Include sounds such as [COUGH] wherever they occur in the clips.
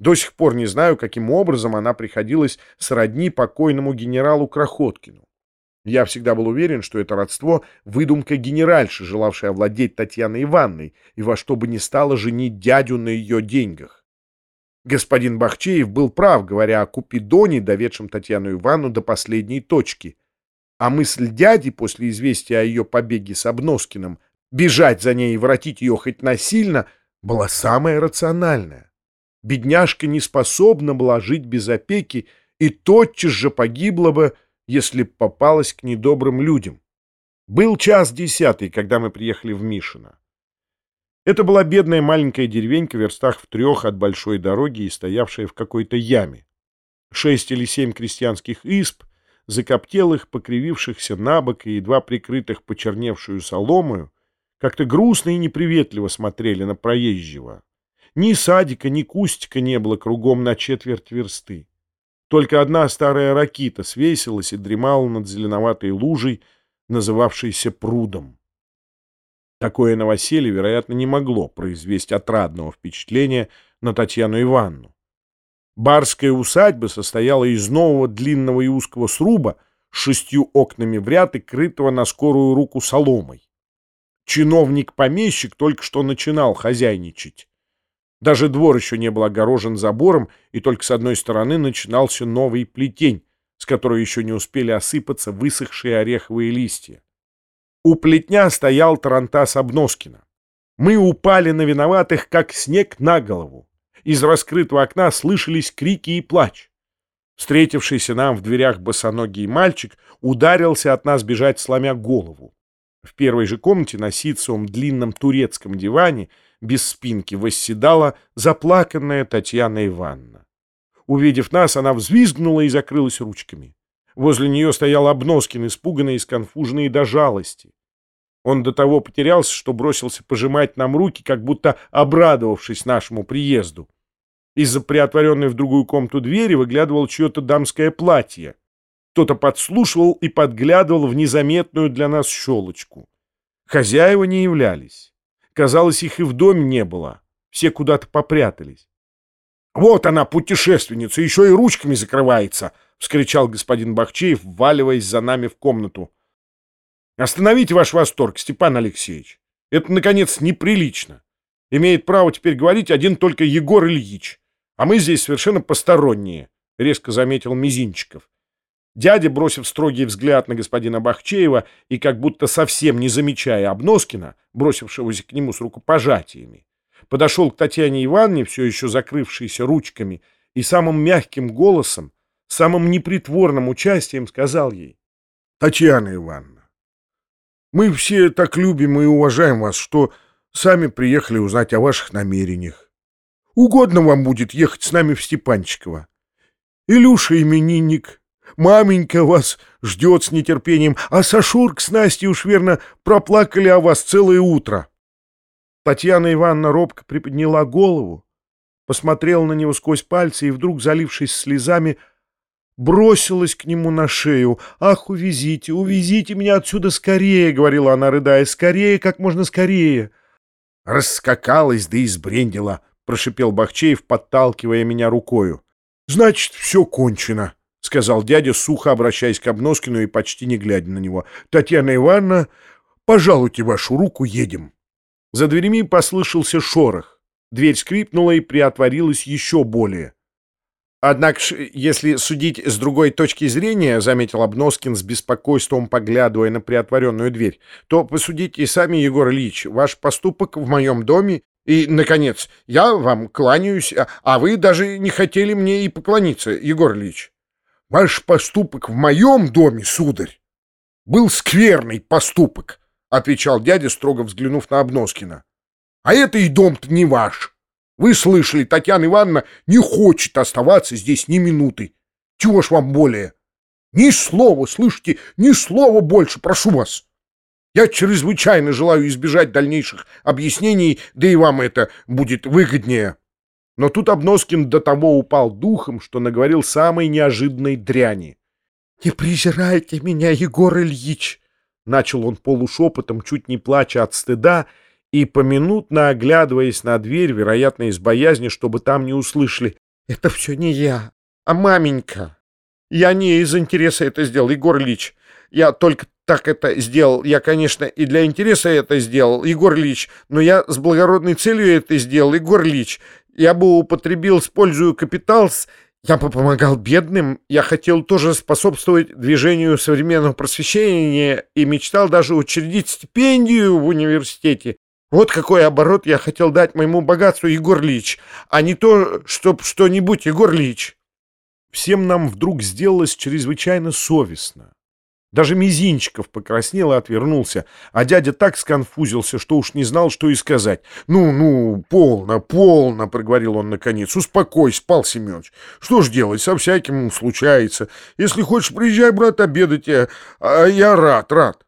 До сих пор не знаю, каким образом она приходилась сродни покойному генералу Крохоткину. Я всегда был уверен, что это родство — выдумка генеральши, желавшей овладеть Татьяной Ивановной и во что бы ни стало женить дядю на ее деньгах. Господин Бахчеев был прав, говоря о Купидоне, доведшем Татьяну Ивановну до последней точки. А мысль дяди после известия о ее побеге с Обноскиным бежать за ней и воротить ее хоть насильно была самая рациональная. Бедняжка не способна была жить без опеки и тотчас же погибла бы, если попалась к недобрым людям. Был час десятый, когда мы приехали в Мишино. Это была бедная маленькая деревенька в верстах в трех от большой дороги и стоявшая в какой-то яме. Шесть или семь крестьянских исп, закоптелых, покривившихся на бок и едва прикрытых почерневшую соломою, как-то грустно и неприветливо смотрели на проезжего. Ни садика, ни кустика не было кругом на четверть версты. Только одна старая ракита свесилась и дремала над зеленоватой лужей, называвшейся прудом. Такое новоселье, вероятно, не могло произвести отрадного впечатления на Татьяну Ивановну. Барская усадьба состояла из нового длинного и узкого сруба с шестью окнами в ряд и крытого на скорую руку соломой. Чиновник-помещик только что начинал хозяйничать. Даже двор еще не был огорожен забором, и только с одной стороны начинался новый плетень, с которой еще не успели осыпаться высохшие ореховые листья. У плетня стоял Тарантас Обноскина. Мы упали на виноватых, как снег на голову. Из раскрытого окна слышались крики и плач. Встретившийся нам в дверях босоногий мальчик ударился от нас бежать, сломя голову. В первой же комнате на ситцевом длинном турецком диване без спинки восседала заплаканная Татьяна Ивановна. Увидев нас, она взвизгнула и закрылась ручками. Возле нее стоял Обноскин, испуганный и сконфуженный до жалости. Он до того потерялся, что бросился пожимать нам руки, как будто обрадовавшись нашему приезду. Из-за приотворенной в другую комнату двери выглядывало чье-то дамское платье. Кто-то подслушивал и подглядывал в незаметную для нас щелочку. Хозяева не являлись. Казалось, их и в доме не было. Все куда-то попрятались. «Вот она, путешественница, еще и ручками закрывается!» — вскричал господин Бахчеев, вваливаясь за нами в комнату. «Остановите ваш восторг, Степан Алексеевич. Это, наконец, неприлично. Имеет право теперь говорить один только Егор Ильич, а мы здесь совершенно посторонние», — резко заметил Мизинчиков. Дядя, бросив строгий взгляд на господина Бахчеева и как будто совсем не замечая Обноскина, бросившегося к нему с рукопожатиями, подошел к Татьяне Ивановне, все еще закрывшейся ручками, и самым мягким голосом, самым непритворным участием сказал ей. — Татьяна Ивановна, мы все так любим и уважаем вас, что сами приехали узнать о ваших намерениях. Угодно вам будет ехать с нами в Степанчиково. Илюша именинник — Маменька вас ждет с нетерпением, а Сашурк с Настей уж верно проплакали о вас целое утро. Татьяна Ивановна робко приподняла голову, посмотрела на него сквозь пальцы и вдруг, залившись слезами, бросилась к нему на шею. «Ах, увезите, увезите меня отсюда скорее!» — говорила она, рыдая. «Скорее, как можно скорее!» «Раскакалась, да и сбрендила!» — прошипел Бахчеев, подталкивая меня рукою. «Значит, все кончено!» — сказал дядя, сухо обращаясь к Обноскину и почти не глядя на него. — Татьяна Ивановна, пожалуйте вашу руку, едем. За дверями послышался шорох. Дверь скрипнула и приотворилась еще более. — Однако, если судить с другой точки зрения, — заметил Обноскин с беспокойством, поглядывая на приотворенную дверь, — то посудите сами, Егор Ильич, ваш поступок в моем доме и, наконец, я вам кланяюсь, а, вы даже не хотели мне и поклониться, Егор Ильич. Ваш поступок в моем доме, сударь, был скверный поступок, — отвечал дядя, строго взглянув на Обноскина. — А это и дом-то не ваш. Вы слышали, Татьяна Ивановна не хочет оставаться здесь ни минуты. Чего ж вам более? Ни слова, слышите, ни слова больше, прошу вас. Я чрезвычайно желаю избежать дальнейших объяснений, да и вам это будет выгоднее. Но тут Обноскин до того упал духом, что наговорил самой неожиданной дряни. — Не презирайте меня, Егор Ильич! — начал он полушепотом, чуть не плача от стыда, и, поминутно оглядываясь на дверь, вероятно, из боязни, чтобы там не услышали. Это все не я, а маменька. Я не из интереса это сделал, Егор Ильич. Я только так это сделал. Я, конечно, и для интереса это сделал, Егор Ильич, но я с благородной целью это сделал, Егор Ильич. Я бы употребил, используя капитал, я бы помогал бедным, я хотел тоже способствовать движению современного просвещения и мечтал даже учредить стипендию в университете. Вот какой оборот я хотел дать моему богатству, Егор Ильич, а не то, чтоб что-нибудь, Егор Ильич. Всем нам вдруг сделалось чрезвычайно совестно. Даже Мизинчиков покраснел и отвернулся, а дядя так сконфузился, что уж не знал, что и сказать. «Ну, ну, полно, полно», — проговорил он наконец. «Успокойся, Пал Семенович. Что ж делать, со всяким случается. Если хочешь, приезжай, брат, обедать. А я рад, рад».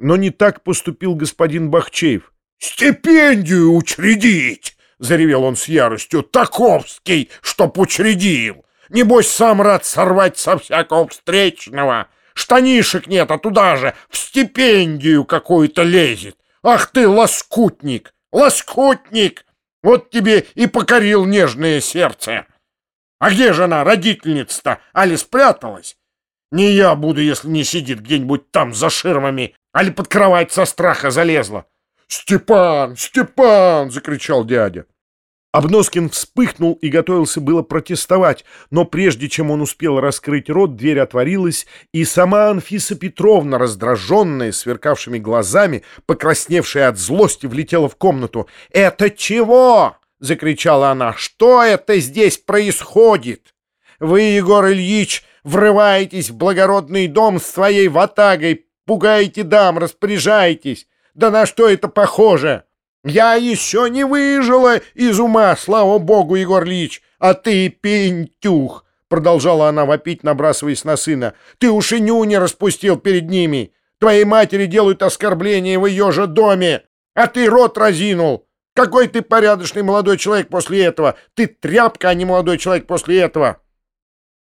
Но не так поступил господин Бахчеев. «Стипендию учредить!» — заревел он с яростью. «Таковский, чтоб учредил! Небось, сам рад сорвать со всякого встречного!» Штанишек нет, а туда же в стипендию какую-то лезет. Ах ты, лоскутник, лоскутник! Вот тебе и покорил нежное сердце. А где же она, родительница-то? Али спряталась? Не я буду, если не сидит где-нибудь там за ширмами, али под кровать со страха залезла. «Степан! Степан!» — закричал дядя. Обноскин вспыхнул и готовился было протестовать, но прежде чем он успел раскрыть рот, дверь отворилась, и сама Анфиса Петровна, раздраженная, сверкавшими глазами, покрасневшая от злости, влетела в комнату. «Это чего?» — закричала она. «Что это здесь происходит? Вы, Егор Ильич, врываетесь в благородный дом с своей ватагой, пугаете дам, распоряжаетесь. Да на что это похоже?» Я еще не выжила из ума, слава богу, Егор Ильич, а ты пентюх!» Продолжала она вопить, набрасываясь на сына. «Ты уж и нюни распустил перед ними! Твоей матери делают оскорбления в ее же доме, а ты рот разинул! Какой ты порядочный молодой человек после этого! Ты тряпка, а не молодой человек после этого!»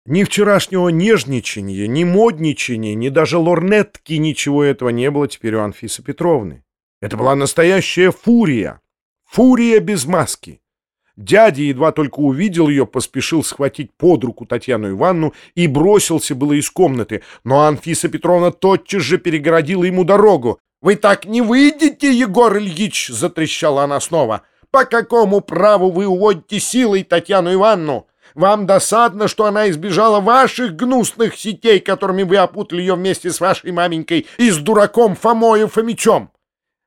Ни вчерашнего нежничания, ни модничания, ни даже лорнетки ничего этого не было теперь у Анфисы Петровны. Это была настоящая фурия. Фурия без маски. Дядя едва только увидел ее, поспешил схватить под руку Татьяну Ивановну и бросился было из комнаты, но Анфиса Петровна тотчас же перегородила ему дорогу. «Вы так не выйдете, Егор Ильич!» — затрещала она снова. «По какому праву вы уводите силой Татьяну Ивановну? Вам досадно, что она избежала ваших гнусных сетей, которыми вы опутали ее вместе с вашей маменькой и с дураком Фомою Фомичом.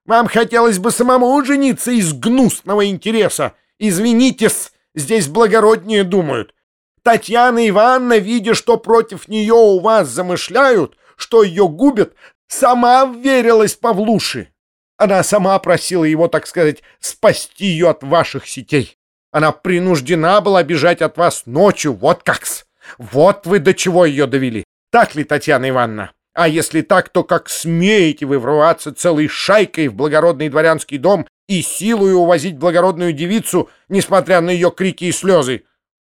Вам хотелось бы самому жениться из гнусного интереса. Извинитесь, здесь благороднее думают. Татьяна Ивановна, видя, что против нее у вас замышляют, что ее губят, сама верилась Павлуши. Она сама просила его, так сказать, спасти ее от ваших сетей. Она принуждена была бежать от вас ночью, вот как-с. Вот вы до чего ее довели. Так ли, Татьяна Ивановна? А если так, то как смеете вы врываться целой шайкой в благородный дворянский дом и силою увозить благородную девицу, несмотря на ее крики и слезы?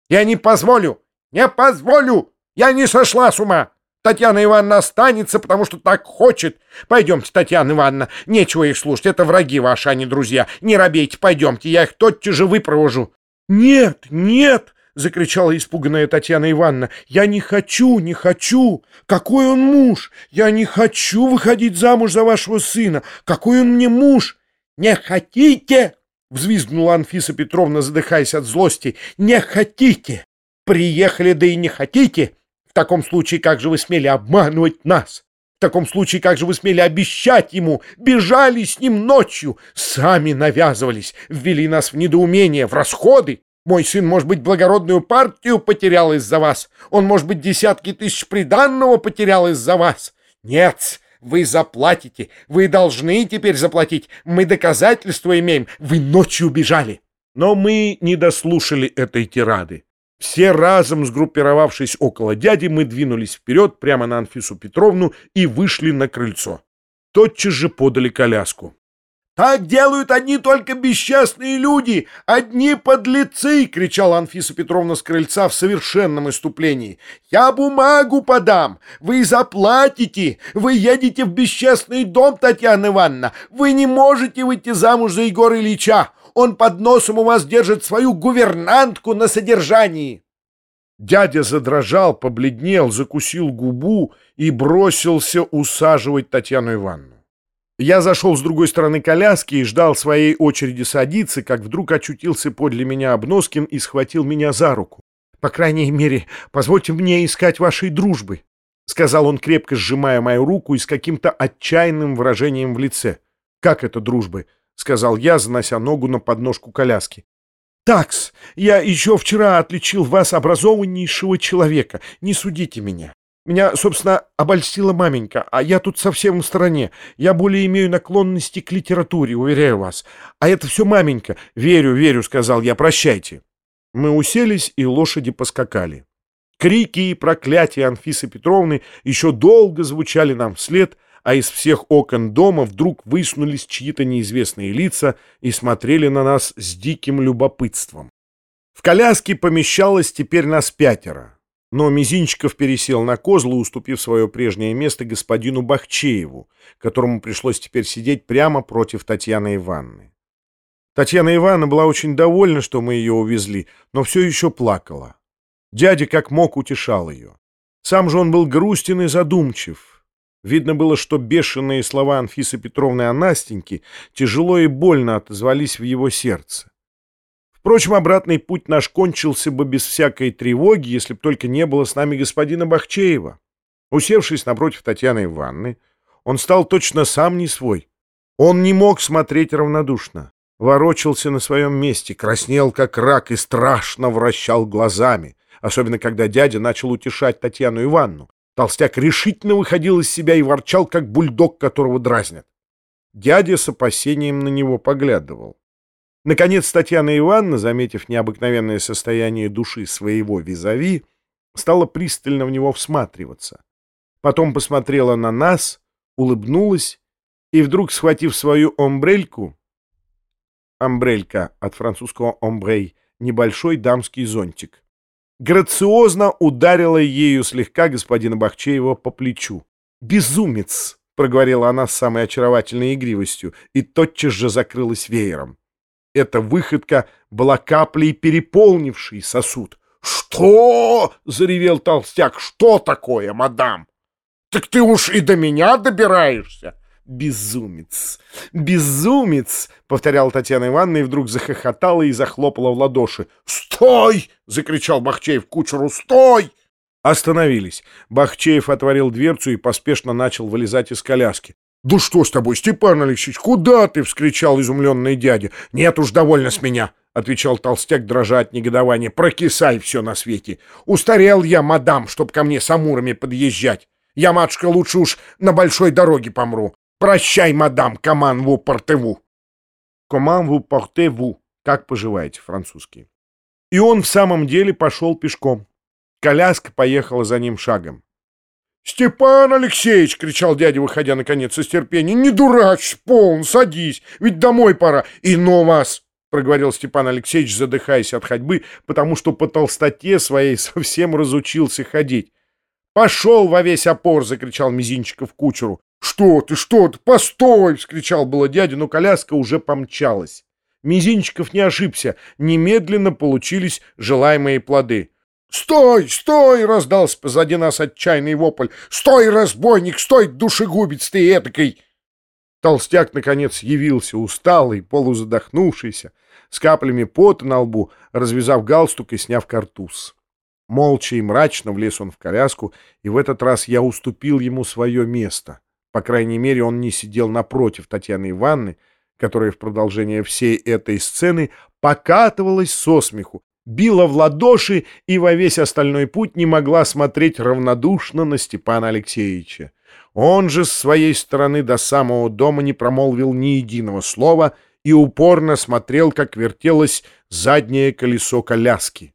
Я не позволю! Не позволю! Я не сошла с ума! Татьяна Ивановна останется, потому что так хочет. Пойдемте, Татьяна Ивановна, нечего их слушать, это враги ваши, а не друзья. Не робейте, пойдемте, я их тотчас же выпровожу. Нет, нет, — закричала испуганная Татьяна Ивановна. «Я не хочу, не хочу! Какой он муж! Я не хочу выходить замуж за вашего сына! Какой он мне муж! Не хотите?» Взвизгнула Анфиса Петровна, задыхаясь от злости. «Не хотите! Приехали, да и не хотите! В таком случае как же вы смели обманывать нас? В таком случае как же вы смели обещать ему? Бежали с ним ночью, сами навязывались, ввели нас в недоумение, в расходы!» Мой сын, может быть, благородную партию потерял из-за вас. Он, может быть, десятки тысяч приданного потерял из-за вас. Нет, вы заплатите. Вы должны теперь заплатить. Мы доказательства имеем. Вы ночью убежали. Но мы не дослушали этой тирады. Все разом, сгруппировавшись около дяди, мы двинулись вперед прямо на Анфису Петровну и вышли на крыльцо. Тотчас же подали коляску. «Так делают одни только бесчестные люди, одни подлецы!» — кричала Анфиса Петровна с крыльца в совершенном иступлении. «Я бумагу подам! Вы заплатите! Вы едете в бесчестный дом, Татьяна Ивановна! Вы не можете выйти замуж за Егора Ильича! Он под носом у вас держит свою гувернантку на содержании!» Дядя задрожал, побледнел, закусил губу и бросился усаживать Татьяну Ивановну. Я зашел с другой стороны коляски и ждал своей очереди садиться, как вдруг очутился подле меня Обноскин и схватил меня за руку. «По крайней мере, позвольте мне искать вашей дружбы», — сказал он, крепко сжимая мою руку и с каким-то отчаянным выражением в лице. «Как это дружбы?» — сказал я, занося ногу на подножку коляски. «Такс, я еще вчера отличил вас образованнейшего человека. Не судите меня. Меня, собственно, обольстила маменька, а я тут совсем в стороне. Я более имею наклонности к литературе, уверяю вас. А это все маменька. Верю, верю, сказал я, прощайте. Мы уселись, и лошади поскакали. Крики и проклятия Анфисы Петровны еще долго звучали нам вслед, а из всех окон дома вдруг высунулись чьи-то неизвестные лица и смотрели на нас с диким любопытством. В коляске помещалось теперь нас пятеро. Но Мизинчиков пересел на козлы, уступив свое прежнее место господину Бахчееву, которому пришлось теперь сидеть прямо против Татьяны Ивановны. Татьяна Ивановна была очень довольна, что мы ее увезли, но все еще плакала. Дядя как мог утешал ее. Сам же он был грустен и задумчив. Видно было, что бешеные слова Анфисы Петровны о Настеньке тяжело и больно отозвались в его сердце. Впрочем, обратный путь наш кончился бы без всякой тревоги, если б только не было с нами господина Бахчеева. Усевшись напротив Татьяны Ивановны, он стал точно сам не свой. Он не мог смотреть равнодушно, ворочался на своем месте, краснел как рак и страшно вращал глазами, особенно когда дядя начал утешать Татьяну Ивановну. Толстяк решительно выходил из себя и ворчал, как бульдог, которого дразнят. Дядя с опасением на него поглядывал. Наконец Татьяна Ивановна, заметив необыкновенное состояние души своего визави, стала пристально в него всматриваться. Потом посмотрела на нас, улыбнулась и вдруг, схватив свою омбрельку, омбрелька от французского омбрей, небольшой дамский зонтик, грациозно ударила ею слегка господина Бахчеева по плечу. «Безумец!» — проговорила она с самой очаровательной игривостью и тотчас же закрылась веером. Эта выходка была каплей, переполнившей сосуд. «Что?» — заревел толстяк. «Что такое, мадам? Так ты уж и до меня добираешься!» «Безумец! Безумец!» — повторял Татьяна Ивановна и вдруг захохотала и захлопала в ладоши. «Стой!» — закричал Бахчеев кучеру. «Стой!» Остановились. Бахчеев отворил дверцу и поспешно начал вылезать из коляски. «Да что с тобой, Степан Алексеевич, куда ты?» — вскричал изумленный дядя. «Нет уж, довольно с меня», — отвечал толстяк, дрожа от негодования. «Прокисай все на свете. Устарел я, мадам, чтоб ко мне с амурами подъезжать. Я, матушка, лучше уж на большой дороге помру. Прощай, мадам, коман ву портеву». «Коман ву портеву», как поживаете, французский. И он в самом деле пошел пешком. Коляска поехала за ним шагом. «Степан Алексеевич!» — кричал дядя, выходя наконец из терпения. «Не дурачь, полн, садись, ведь домой пора. И но вас!» — проговорил Степан Алексеевич, задыхаясь от ходьбы, потому что по толстоте своей [LAUGHS] совсем разучился ходить. «Пошел во весь опор!» — закричал Мизинчиков кучеру. «Что ты, что ты, постой!» — вскричал было дядя, но коляска уже помчалась. Мизинчиков не ошибся, немедленно получились желаемые плоды. «Стой! Стой!» — раздался позади нас отчаянный вопль. «Стой, разбойник! Стой, душегубец ты этакой!» Толстяк, наконец, явился усталый, полузадохнувшийся, с каплями пота на лбу, развязав галстук и сняв картуз. Молча и мрачно влез он в коляску, и в этот раз я уступил ему свое место. По крайней мере, он не сидел напротив Татьяны Ивановны, которая в продолжение всей этой сцены покатывалась со смеху, била в ладоши и во весь остальной путь не могла смотреть равнодушно на Степана Алексеевича. Он же с своей стороны до самого дома не промолвил ни единого слова и упорно смотрел, как вертелось заднее колесо коляски.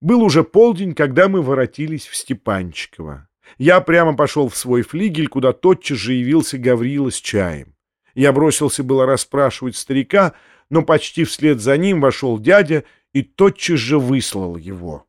Был уже полдень, когда мы воротились в Степанчиково. Я прямо пошел в свой флигель, куда тотчас же явился Гаврила с чаем. Я бросился было расспрашивать старика, но почти вслед за ним вошел дядя и тотчас же выслал его.